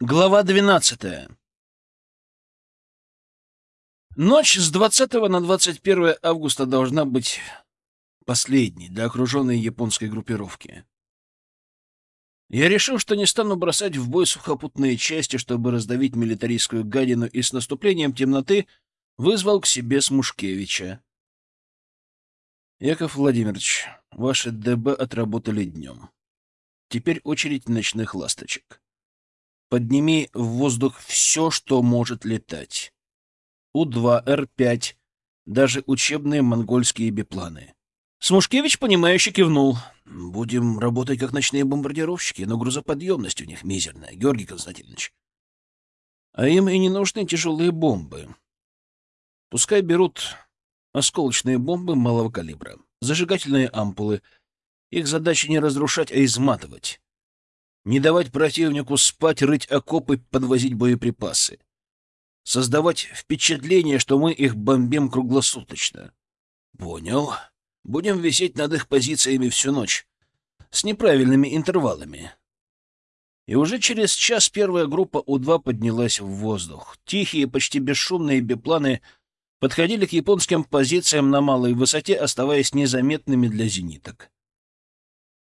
Глава 12. Ночь с 20 на 21 августа должна быть последней для окруженной японской группировки. Я решил, что не стану бросать в бой сухопутные части, чтобы раздавить милитаристскую гадину, и с наступлением темноты вызвал к себе Смушкевича. Яков Владимирович, ваши ДБ отработали днем. Теперь очередь ночных ласточек. Подними в воздух все, что может летать. У-2, Р-5, даже учебные монгольские бипланы. Смушкевич, понимающе кивнул. «Будем работать как ночные бомбардировщики, но грузоподъемность у них мизерная, Георгий Константинович. А им и не нужны тяжелые бомбы. Пускай берут осколочные бомбы малого калибра, зажигательные ампулы. Их задача не разрушать, а изматывать не давать противнику спать, рыть окопы, подвозить боеприпасы. Создавать впечатление, что мы их бомбим круглосуточно. Понял. Будем висеть над их позициями всю ночь. С неправильными интервалами. И уже через час первая группа У-2 поднялась в воздух. Тихие, почти бесшумные бипланы подходили к японским позициям на малой высоте, оставаясь незаметными для зениток.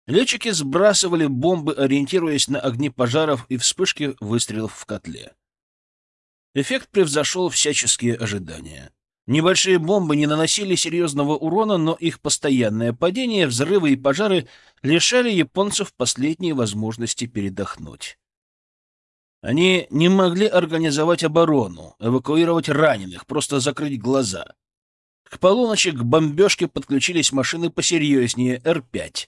Летчики сбрасывали бомбы, ориентируясь на огни пожаров и вспышки выстрелов в котле. Эффект превзошел всяческие ожидания. Небольшие бомбы не наносили серьезного урона, но их постоянное падение, взрывы и пожары лишали японцев последней возможности передохнуть. Они не могли организовать оборону, эвакуировать раненых, просто закрыть глаза. К полуночи к бомбежке подключились машины посерьезнее Р-5.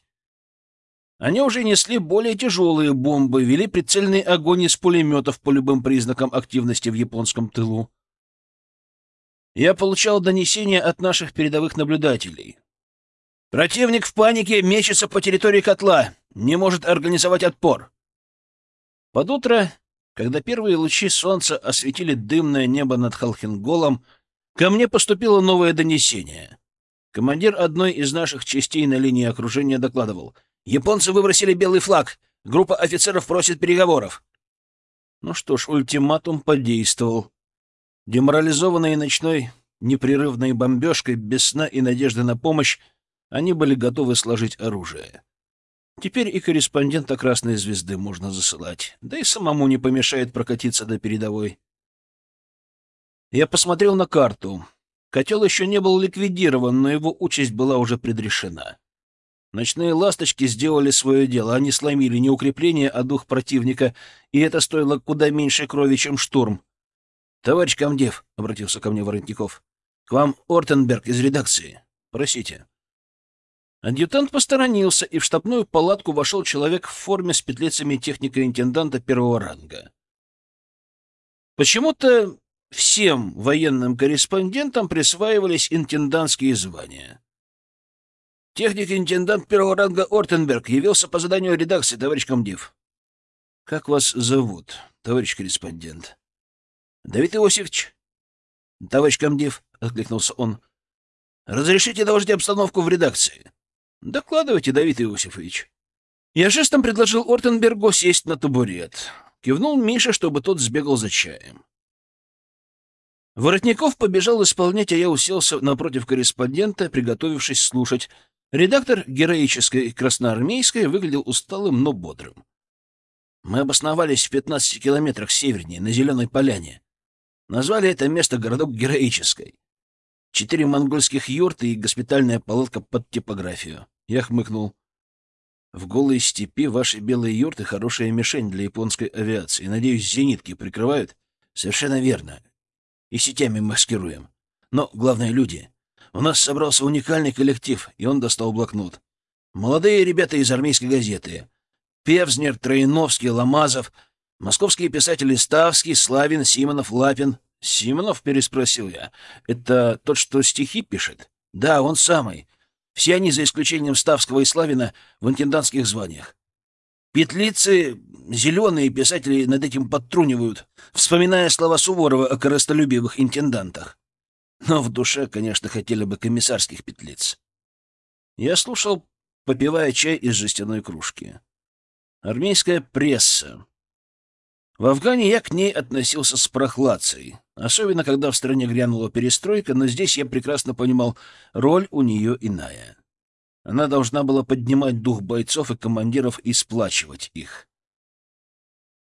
Они уже несли более тяжелые бомбы, вели прицельный огонь из пулеметов по любым признакам активности в японском тылу. Я получал донесения от наших передовых наблюдателей. Противник в панике мечется по территории котла, не может организовать отпор. Под утро, когда первые лучи солнца осветили дымное небо над Халхинголом, ко мне поступило новое донесение. Командир одной из наших частей на линии окружения докладывал — Японцы выбросили белый флаг. Группа офицеров просит переговоров. Ну что ж, ультиматум подействовал. Деморализованные ночной непрерывной бомбежкой, без сна и надежды на помощь, они были готовы сложить оружие. Теперь и корреспондента Красной Звезды можно засылать, да и самому не помешает прокатиться до передовой. Я посмотрел на карту. Котел еще не был ликвидирован, но его участь была уже предрешена. Ночные ласточки сделали свое дело. Они сломили не укрепление, а дух противника, и это стоило куда меньше крови, чем штурм. — Товарищ комдев, — обратился ко мне Воротников, — к вам Ортенберг из редакции. Просите. Адъютант посторонился, и в штабную палатку вошел человек в форме с петлицами техника-интенданта первого ранга. Почему-то всем военным корреспондентам присваивались интендантские звания. Техник-интендант первого ранга Ортенберг явился по заданию редакции, товарищ комдив. — Как вас зовут, товарищ корреспондент? — Давид Иосифович. — Товарищ комдив, — откликнулся он. — Разрешите доложить обстановку в редакции? — Докладывайте, Давид Иосифович. Я жестом предложил Ортенбергу сесть на табурет. Кивнул Миша, чтобы тот сбегал за чаем. Воротников побежал исполнять, а я уселся напротив корреспондента, приготовившись слушать, Редактор героической красноармейской выглядел усталым, но бодрым. Мы обосновались в 15 километрах севернее, на Зеленой поляне. Назвали это место городок Героической. Четыре монгольских юрты и госпитальная палатка под типографию. Я хмыкнул. В голой степи ваши белые юрты — хорошая мишень для японской авиации. Надеюсь, зенитки прикрывают? Совершенно верно. И сетями маскируем. Но главное — люди. У нас собрался уникальный коллектив, и он достал блокнот. Молодые ребята из армейской газеты. Певзнер, Троиновский, Ломазов, московские писатели Ставский, Славин, Симонов, Лапин. «Симонов?» — переспросил я. «Это тот, что стихи пишет?» «Да, он самый. Все они, за исключением Ставского и Славина, в интендантских званиях. Петлицы зеленые писатели над этим подтрунивают, вспоминая слова Суворова о коростолюбивых интендантах но в душе, конечно, хотели бы комиссарских петлиц. Я слушал, попивая чай из жестяной кружки. Армейская пресса. В Афгане я к ней относился с прохладцей, особенно когда в стране грянула перестройка, но здесь я прекрасно понимал, роль у нее иная. Она должна была поднимать дух бойцов и командиров и сплачивать их.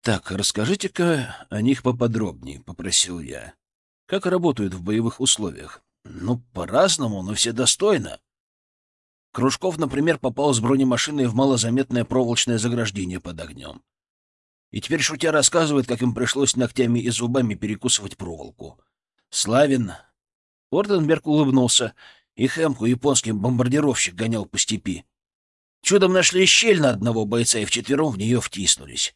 «Так, расскажите-ка о них поподробнее», — попросил я. «Как работают в боевых условиях?» «Ну, по-разному, но все достойно». Кружков, например, попал с бронемашиной в малозаметное проволочное заграждение под огнем. И теперь шутя рассказывает, как им пришлось ногтями и зубами перекусывать проволоку. Славин. Ортенберг улыбнулся. И Хэмку японский бомбардировщик гонял по степи. Чудом нашли щель на одного бойца и вчетвером в нее втиснулись.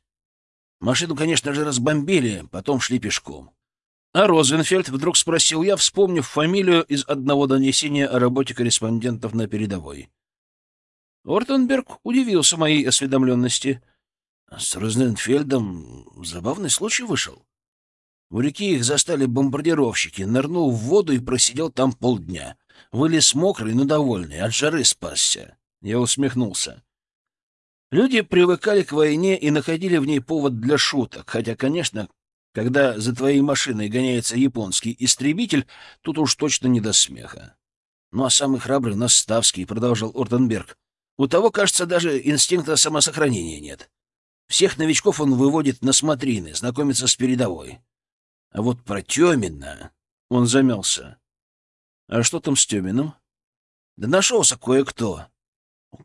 Машину, конечно же, разбомбили, потом шли пешком. А Розенфельд вдруг спросил я, вспомнив фамилию из одного донесения о работе корреспондентов на передовой. Ортенберг удивился моей осведомленности — с Розенфельдом забавный случай вышел. У реки их застали бомбардировщики, нырнул в воду и просидел там полдня. Вылез мокрый, но довольный, от жары спасся. Я усмехнулся. Люди привыкали к войне и находили в ней повод для шуток, хотя, конечно, когда за твоей машиной гоняется японский истребитель, тут уж точно не до смеха. Ну а самый храбрый у нас Ставский, — продолжил Орденберг. У того, кажется, даже инстинкта самосохранения нет. Всех новичков он выводит на смотрины, знакомится с передовой. А вот про Тёмина он замялся. А что там с Тёминым? Да нашелся кое-кто,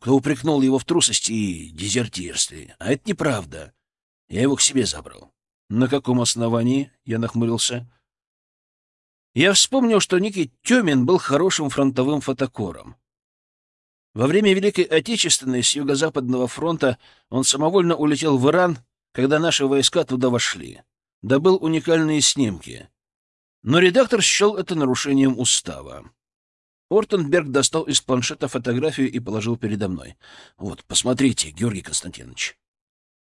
кто упрекнул его в трусости и дезертирстве. А это неправда. Я его к себе забрал. На каком основании? Я нахмурился. Я вспомнил, что некий Тёмин был хорошим фронтовым фотокором. Во время Великой Отечественной с Юго-Западного фронта он самовольно улетел в Иран, когда наши войска туда вошли. Добыл уникальные снимки. Но редактор счел это нарушением устава. Ортенберг достал из планшета фотографию и положил передо мной. «Вот, посмотрите, Георгий Константинович».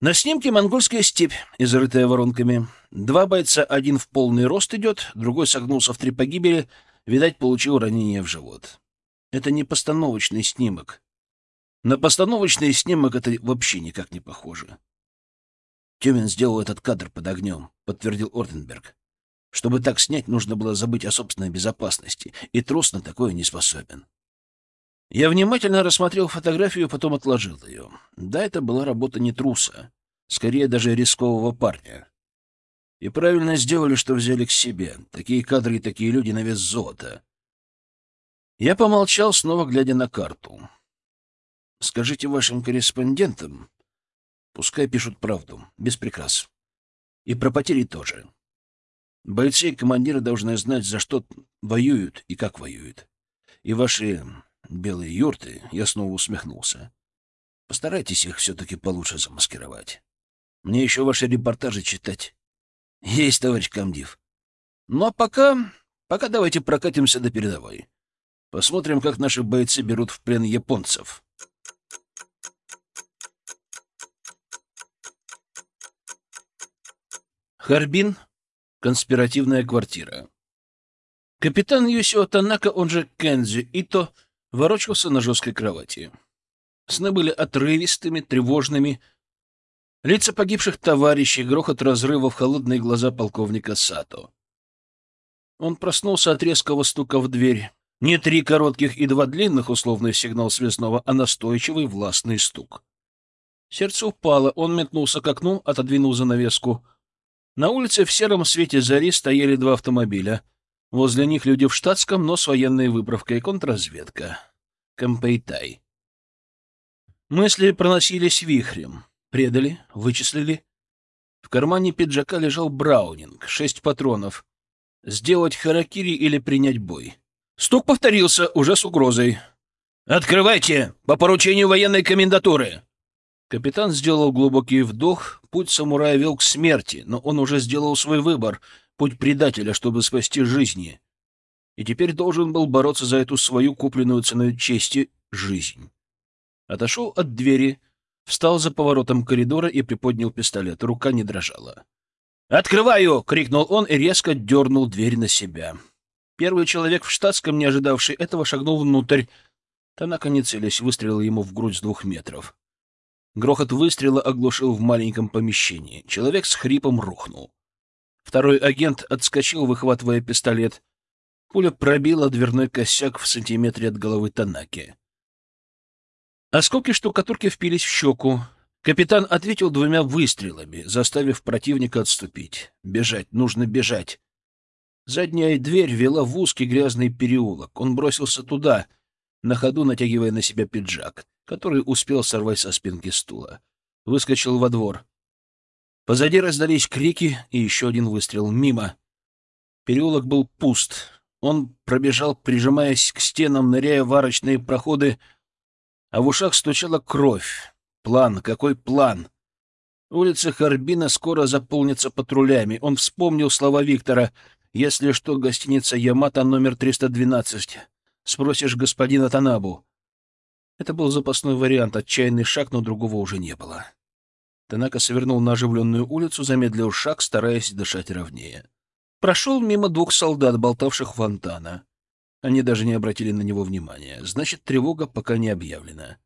На снимке монгольская степь, изрытая воронками. Два бойца, один в полный рост идет, другой согнулся в три погибели, видать, получил ранение в живот. Это не постановочный снимок. На постановочный снимок это вообще никак не похоже. Тюмин сделал этот кадр под огнем, подтвердил Орденберг. Чтобы так снять, нужно было забыть о собственной безопасности, и трус на такое не способен. Я внимательно рассмотрел фотографию, потом отложил ее. Да, это была работа не труса, скорее даже рискового парня. И правильно сделали, что взяли к себе. Такие кадры и такие люди на вес золота. Я помолчал, снова глядя на карту. «Скажите вашим корреспондентам, пускай пишут правду, без прикрас. И про потери тоже. Бойцы и командиры должны знать, за что воюют и как воюют. И ваши белые юрты, я снова усмехнулся. Постарайтесь их все-таки получше замаскировать. Мне еще ваши репортажи читать. Есть, товарищ комдив. Ну а пока... Пока давайте прокатимся до передовой. Посмотрим, как наши бойцы берут в плен японцев. Харбин. Конспиративная квартира. Капитан Юсио Танака, он же Кензи Ито, ворочался на жесткой кровати. Сны были отрывистыми, тревожными. Лица погибших товарищей, грохот разрывов, холодные глаза полковника Сато. Он проснулся от резкого стука в дверь. Не три коротких и два длинных условный сигнал связного, а настойчивый властный стук. Сердце упало, он метнулся к окну, отодвинул занавеску. На улице в сером свете зари стояли два автомобиля. Возле них люди в штатском, но с военной выправкой контрразведка. Компейтай. Мысли проносились вихрем. Предали, вычислили. В кармане пиджака лежал браунинг, шесть патронов. Сделать харакири или принять бой. Стук повторился, уже с угрозой. «Открывайте! По поручению военной комендатуры!» Капитан сделал глубокий вдох. Путь самурая вел к смерти, но он уже сделал свой выбор — путь предателя, чтобы спасти жизни. И теперь должен был бороться за эту свою купленную ценой чести жизнь. Отошел от двери, встал за поворотом коридора и приподнял пистолет. Рука не дрожала. «Открываю!» — крикнул он и резко дернул дверь на себя. Первый человек в штатском, не ожидавший этого, шагнул внутрь. Танака, не целясь, выстрелил ему в грудь с двух метров. Грохот выстрела оглушил в маленьком помещении. Человек с хрипом рухнул. Второй агент отскочил, выхватывая пистолет. Пуля пробила дверной косяк в сантиметре от головы Танаки. Осколки штукатурки впились в щеку. Капитан ответил двумя выстрелами, заставив противника отступить. Бежать, нужно бежать. Задняя дверь вела в узкий грязный переулок. Он бросился туда, на ходу натягивая на себя пиджак, который успел сорвать со спинки стула. Выскочил во двор. Позади раздались крики и еще один выстрел мимо. Переулок был пуст. Он пробежал, прижимаясь к стенам, ныряя в арочные проходы, а в ушах стучала кровь. План, какой план? Улица Харбина скоро заполнится патрулями. Он вспомнил слова Виктора. «Если что, гостиница Ямато номер 312. Спросишь господина Танабу». Это был запасной вариант, отчаянный шаг, но другого уже не было. Танака свернул на оживленную улицу, замедлил шаг, стараясь дышать ровнее. Прошел мимо двух солдат, болтавших фонтана. Они даже не обратили на него внимания. Значит, тревога пока не объявлена.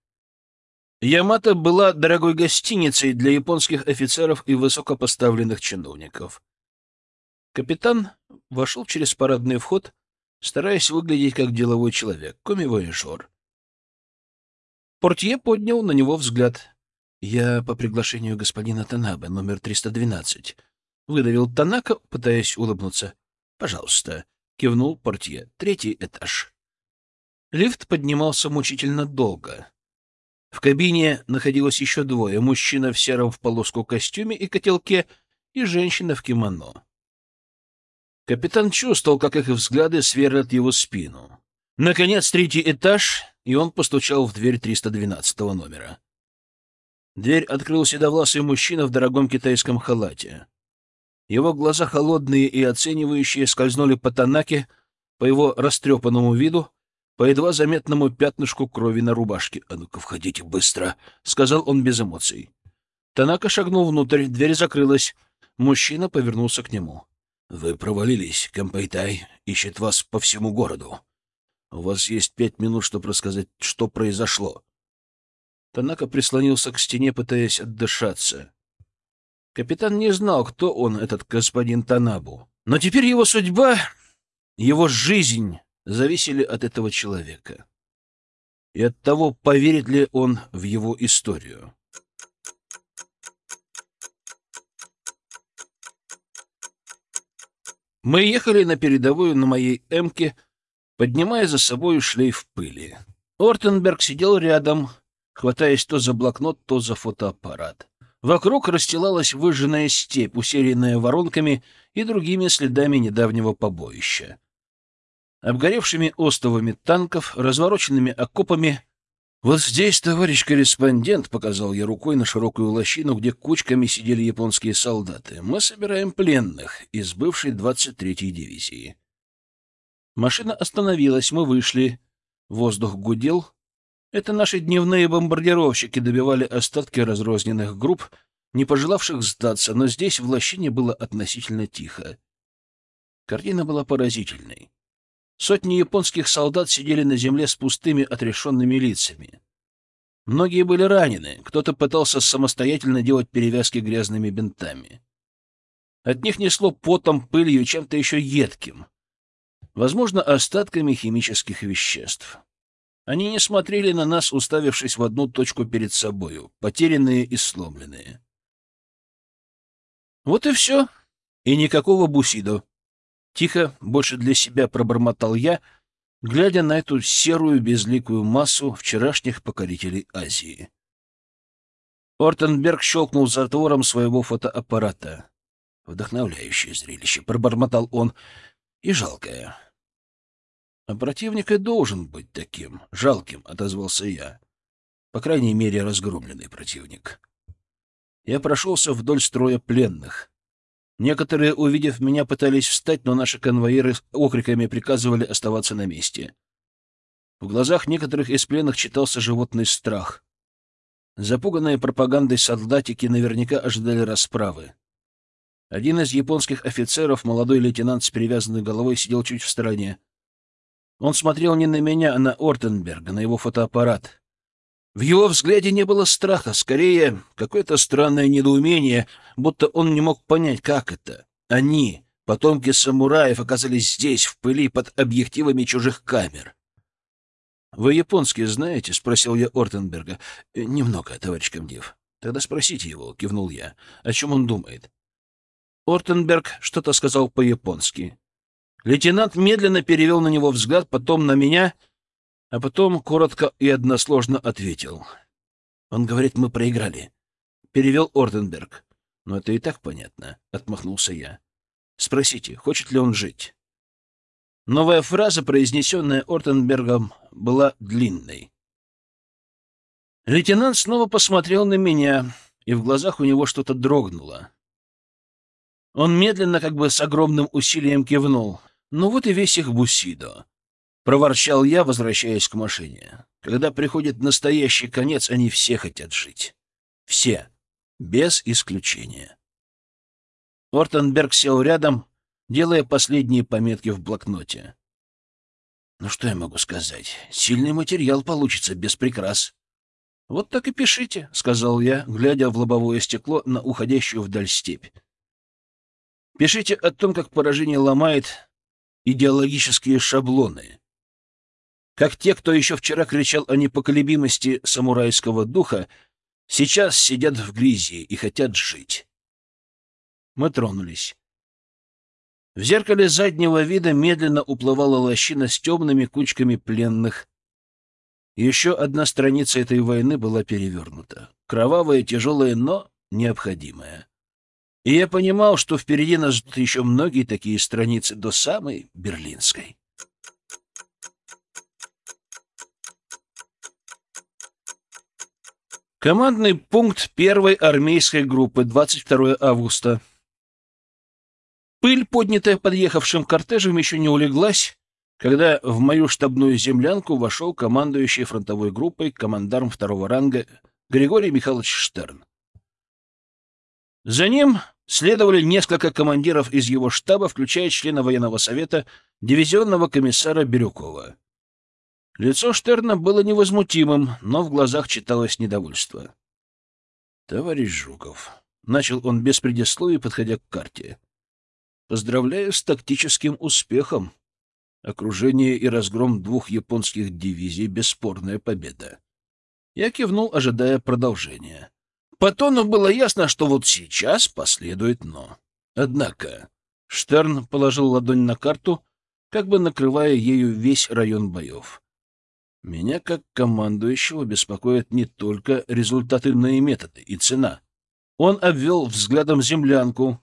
Ямато была дорогой гостиницей для японских офицеров и высокопоставленных чиновников. Капитан вошел через парадный вход, стараясь выглядеть как деловой человек, коми-вояжер. Портье поднял на него взгляд. «Я по приглашению господина Танабе, номер 312». Выдавил Танака, пытаясь улыбнуться. «Пожалуйста», — кивнул портье. «Третий этаж». Лифт поднимался мучительно долго. В кабине находилось еще двое — мужчина в сером в полоску костюме и котелке и женщина в кимоно. Капитан чувствовал, как их взгляды сверлят его спину. Наконец, третий этаж, и он постучал в дверь 312 номера. Дверь открыл седовласый мужчина в дорогом китайском халате. Его глаза холодные и оценивающие скользнули по Танаке, по его растрепанному виду, по едва заметному пятнышку крови на рубашке. — А ну-ка, входите быстро, — сказал он без эмоций. Танака шагнул внутрь, дверь закрылась. Мужчина повернулся к нему. — Вы провалились. Кампайтай ищет вас по всему городу. У вас есть пять минут, чтобы рассказать, что произошло. Танака прислонился к стене, пытаясь отдышаться. Капитан не знал, кто он, этот господин Танабу. Но теперь его судьба, его жизнь зависели от этого человека и от того, поверит ли он в его историю. Мы ехали на передовую на моей «Эмке», поднимая за собой шлейф пыли. Ортенберг сидел рядом, хватаясь то за блокнот, то за фотоаппарат. Вокруг расстилалась выжженная степь, усеянная воронками и другими следами недавнего побоища обгоревшими остовами танков, развороченными окопами. «Вот здесь, товарищ корреспондент», — показал я рукой на широкую лощину, где кучками сидели японские солдаты, — «мы собираем пленных из бывшей 23-й дивизии». Машина остановилась, мы вышли. Воздух гудел. Это наши дневные бомбардировщики добивали остатки разрозненных групп, не пожелавших сдаться, но здесь в лощине было относительно тихо. Картина была поразительной. Сотни японских солдат сидели на земле с пустыми, отрешенными лицами. Многие были ранены, кто-то пытался самостоятельно делать перевязки грязными бинтами. От них несло потом, пылью, чем-то еще едким. Возможно, остатками химических веществ. Они не смотрели на нас, уставившись в одну точку перед собою, потерянные и сломленные. Вот и все. И никакого бусидо. Тихо, больше для себя пробормотал я, глядя на эту серую безликую массу вчерашних покорителей Азии. Ортенберг щелкнул затвором своего фотоаппарата. Вдохновляющее зрелище, пробормотал он, и жалкое. А противник и должен быть таким, жалким, отозвался я. По крайней мере, разгромленный противник. Я прошелся вдоль строя пленных. Некоторые, увидев меня, пытались встать, но наши конвоиры окриками приказывали оставаться на месте. В глазах некоторых из пленных читался животный страх. Запуганные пропагандой солдатики наверняка ожидали расправы. Один из японских офицеров, молодой лейтенант с перевязанной головой, сидел чуть в стороне. Он смотрел не на меня, а на Ортенберга, на его фотоаппарат. В его взгляде не было страха, скорее какое-то странное недоумение, будто он не мог понять, как это. Они, потомки самураев, оказались здесь, в пыли, под объективами чужих камер. «Вы японский знаете?» — спросил я Ортенберга. «Немного, товарищ комдив». «Тогда спросите его», — кивнул я. «О чем он думает?» Ортенберг что-то сказал по-японски. Лейтенант медленно перевел на него взгляд, потом на меня — а потом коротко и односложно ответил. «Он говорит, мы проиграли», — перевел Орденберг. «Но это и так понятно», — отмахнулся я. «Спросите, хочет ли он жить?» Новая фраза, произнесенная Ортенбергом, была длинной. Лейтенант снова посмотрел на меня, и в глазах у него что-то дрогнуло. Он медленно, как бы с огромным усилием кивнул. Ну вот и весь их бусидо. Проворчал я, возвращаясь к машине. Когда приходит настоящий конец, они все хотят жить. Все. Без исключения. Ортенберг сел рядом, делая последние пометки в блокноте. Ну что я могу сказать? Сильный материал получится, без прикрас. Вот так и пишите, — сказал я, глядя в лобовое стекло на уходящую вдаль степь. Пишите о том, как поражение ломает идеологические шаблоны, как те, кто еще вчера кричал о непоколебимости самурайского духа, сейчас сидят в грязи и хотят жить. Мы тронулись. В зеркале заднего вида медленно уплывала лощина с темными кучками пленных. Еще одна страница этой войны была перевернута. Кровавая, тяжелая, но необходимая. И я понимал, что впереди нас ждут еще многие такие страницы до самой Берлинской. Командный пункт первой армейской группы, 22 августа. Пыль, поднятая подъехавшим кортежем, еще не улеглась, когда в мою штабную землянку вошел командующий фронтовой группой командарм второго ранга Григорий Михайлович Штерн. За ним следовали несколько командиров из его штаба, включая члена военного совета дивизионного комиссара Бирюкова. Лицо Штерна было невозмутимым, но в глазах читалось недовольство. «Товарищ Жуков», — начал он без предисловий, подходя к карте, — «поздравляю с тактическим успехом. Окружение и разгром двух японских дивизий — бесспорная победа». Я кивнул, ожидая продолжения. По тону было ясно, что вот сейчас последует «но». Однако Штерн положил ладонь на карту, как бы накрывая ею весь район боев. Меня, как командующего, беспокоят не только и методы, и цена. Он обвел взглядом землянку.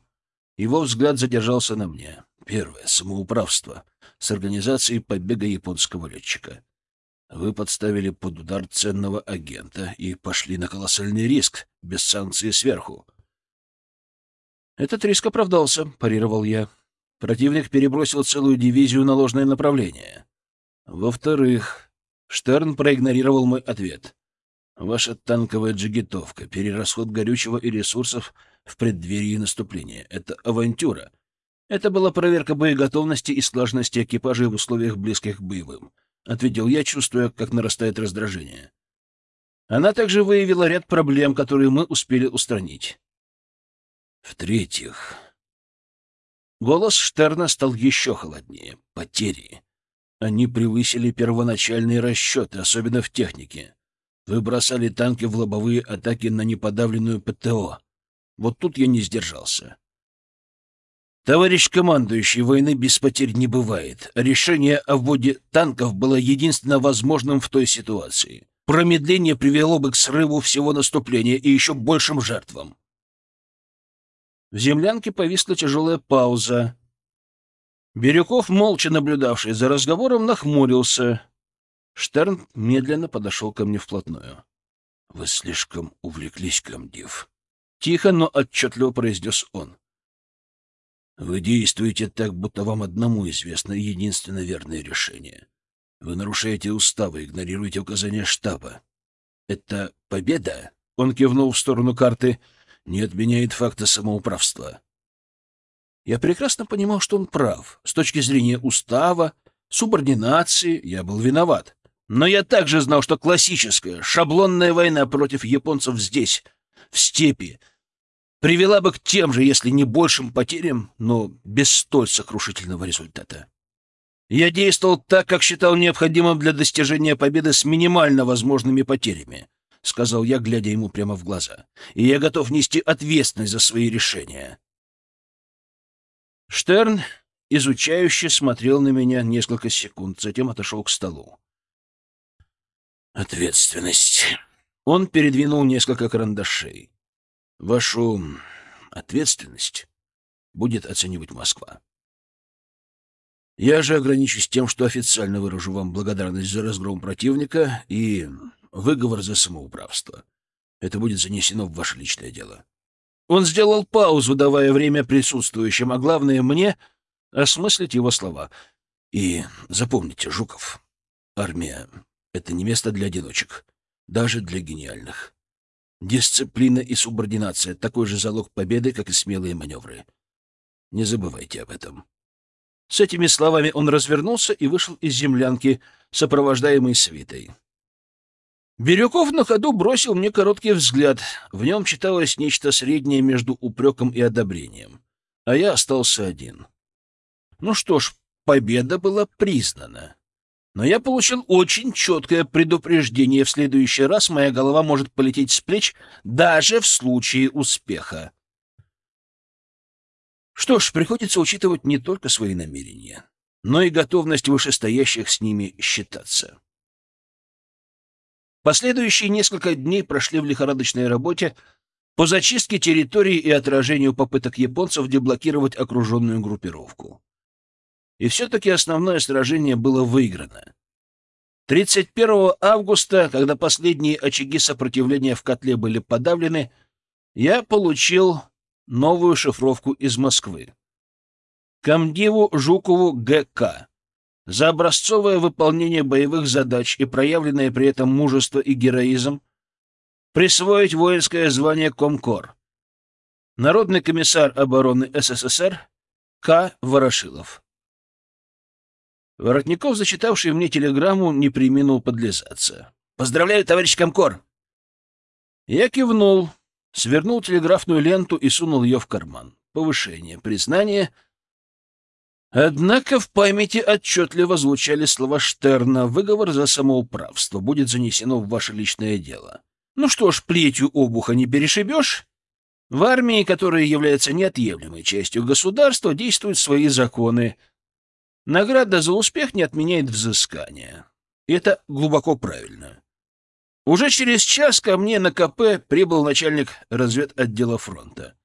Его взгляд задержался на мне. Первое — самоуправство с организацией побега японского летчика. Вы подставили под удар ценного агента и пошли на колоссальный риск, без санкции сверху. Этот риск оправдался, парировал я. Противник перебросил целую дивизию на ложное направление. Во-вторых, Штерн проигнорировал мой ответ. Ваша танковая джигитовка, перерасход горючего и ресурсов в преддверии наступления — это авантюра. Это была проверка боеготовности и слаженности экипажей в условиях близких к боевым, — ответил я, чувствуя, как нарастает раздражение. Она также выявила ряд проблем, которые мы успели устранить. В-третьих, голос Штерна стал еще холоднее. Потери. Они превысили первоначальные расчеты, особенно в технике. Вы бросали танки в лобовые атаки на неподавленную ПТО. Вот тут я не сдержался. Товарищ командующий, войны без потерь не бывает. Решение о вводе танков было единственно возможным в той ситуации. Промедление привело бы к срыву всего наступления и еще большим жертвам. В землянке повисла тяжелая пауза. Бирюков, молча наблюдавший за разговором, нахмурился. Штерн медленно подошел ко мне вплотную. — Вы слишком увлеклись, комдив. Тихо, но отчетливо произнес он. — Вы действуете так, будто вам одному известно единственно верное решение. Вы нарушаете уставы, игнорируете указания штаба. Это победа? Он кивнул в сторону карты. Не отменяет факта самоуправства. Я прекрасно понимал, что он прав. С точки зрения устава, субординации я был виноват. Но я также знал, что классическая, шаблонная война против японцев здесь, в степи, привела бы к тем же, если не большим потерям, но без столь сокрушительного результата. Я действовал так, как считал необходимым для достижения победы с минимально возможными потерями, — сказал я, глядя ему прямо в глаза. И я готов нести ответственность за свои решения. Штерн изучающе смотрел на меня несколько секунд, затем отошел к столу. «Ответственность». Он передвинул несколько карандашей. «Вашу ответственность будет оценивать Москва. Я же ограничусь тем, что официально выражу вам благодарность за разгром противника и выговор за самоуправство. Это будет занесено в ваше личное дело. Он сделал паузу, давая время присутствующим, а главное мне осмыслить его слова. И запомните, Жуков, армия — это не место для одиночек, даже для гениальных. Дисциплина и субординация — такой же залог победы, как и смелые маневры. Не забывайте об этом. С этими словами он развернулся и вышел из землянки, сопровождаемый свитой. Бирюков на ходу бросил мне короткий взгляд. В нем читалось нечто среднее между упреком и одобрением. А я остался один. Ну что ж, победа была признана. Но я получил очень четкое предупреждение. В следующий раз моя голова может полететь с плеч даже в случае успеха. Что ж, приходится учитывать не только свои намерения, но и готовность вышестоящих с ними считаться. Последующие несколько дней прошли в лихорадочной работе по зачистке территории и отражению попыток японцев деблокировать окруженную группировку. И все-таки основное сражение было выиграно. 31 августа, когда последние очаги сопротивления в котле были подавлены, я получил новую шифровку из Москвы. Комдиву Жукову ГК. За образцовое выполнение боевых задач и проявленное при этом мужество и героизм присвоить воинское звание Комкор. Народный комиссар обороны СССР К. Ворошилов. Воротников, зачитавший мне телеграмму, не приминул подлизаться. «Поздравляю, товарищ Комкор!» Я кивнул, свернул телеграфную ленту и сунул ее в карман. Повышение, признание. Однако в памяти отчетливо звучали слова Штерна. Выговор за самоуправство будет занесено в ваше личное дело. Ну что ж, плетью обуха не перешибешь. В армии, которая является неотъемлемой частью государства, действуют свои законы. Награда за успех не отменяет взыскания. И это глубоко правильно. Уже через час ко мне на КП прибыл начальник разведотдела фронта.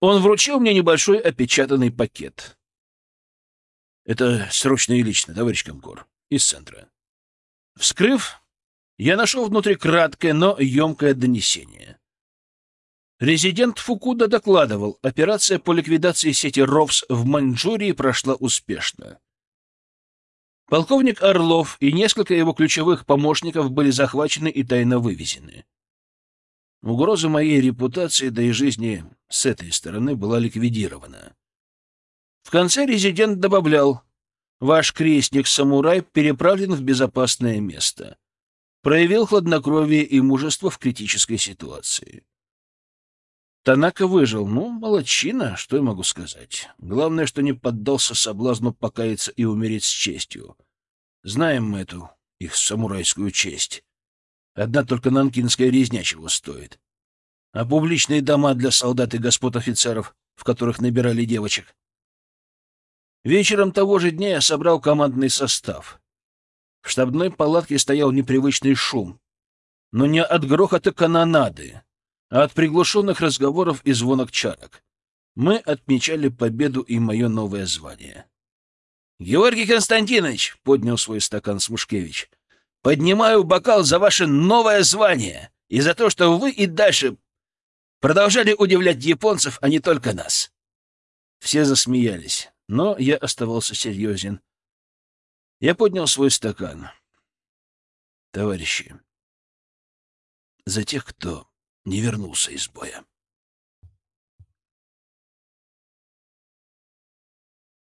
Он вручил мне небольшой опечатанный пакет. Это срочно и лично, товарищ Комкор, из центра. Вскрыв, я нашел внутри краткое, но емкое донесение. Резидент Фукуда докладывал, операция по ликвидации сети РОВС в Маньчжурии прошла успешно. Полковник Орлов и несколько его ключевых помощников были захвачены и тайно вывезены. Угроза моей репутации, да и жизни с этой стороны была ликвидирована. В конце резидент добавлял, «Ваш крестник-самурай переправлен в безопасное место. Проявил хладнокровие и мужество в критической ситуации». Танака выжил. Ну, молодчина, что я могу сказать. Главное, что не поддался соблазну покаяться и умереть с честью. Знаем мы эту их самурайскую честь. Одна только нанкинская резня чего стоит. А публичные дома для солдат и господ офицеров, в которых набирали девочек. Вечером того же дня я собрал командный состав. В штабной палатке стоял непривычный шум. Но не от грохота канонады, от приглушенных разговоров и звонок чарок. Мы отмечали победу и мое новое звание. — Георгий Константинович, — поднял свой стакан Смушкевич, — поднимаю бокал за ваше новое звание и за то, что вы и дальше продолжали удивлять японцев, а не только нас. Все засмеялись, но я оставался серьезен. Я поднял свой стакан. Товарищи, за тех, кто не вернулся из боя.